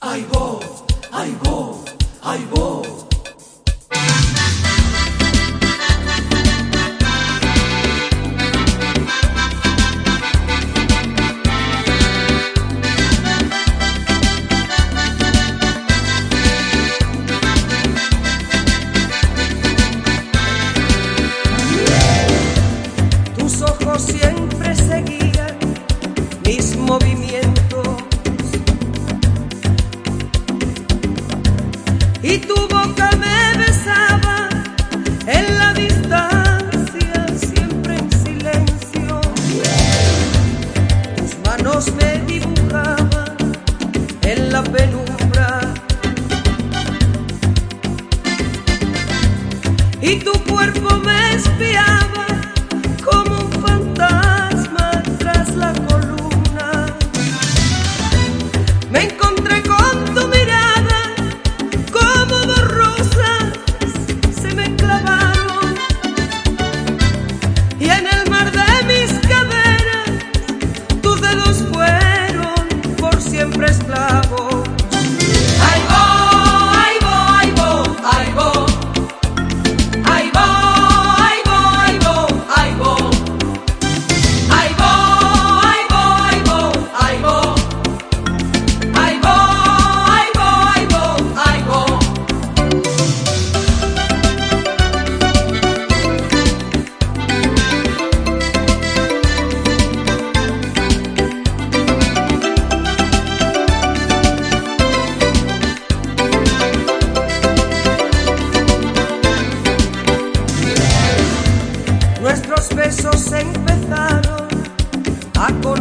Ay, vos, ay, vos, ay, vos. Tus ojos siempre seguían y tu boca me besaba en la distancia, siempre en silencio. Tus manos me dibujaban en la penumbra y tu cuerpo me espiaba como un fantasma tras la columna. Me encontré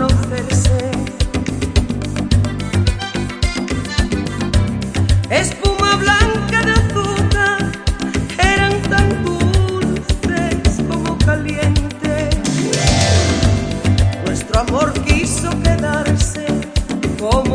conocerse. Espuma blanca de azúcar eran tan dulces como calientes. Nuestro amor quiso quedarse como